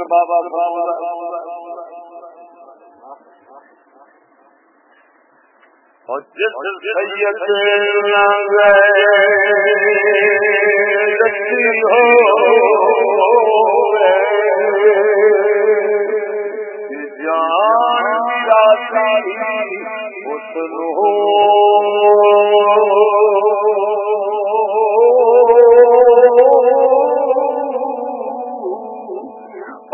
बाबा और जिस सैयद हो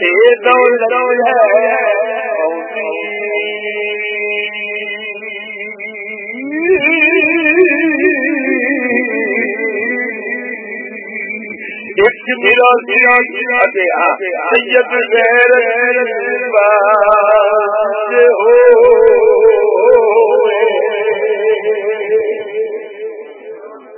سید هڪ آجت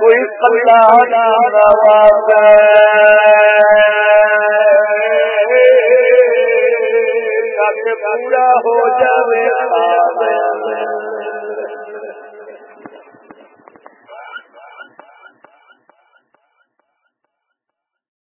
کوئی اللہ نواز پورا ہو جائے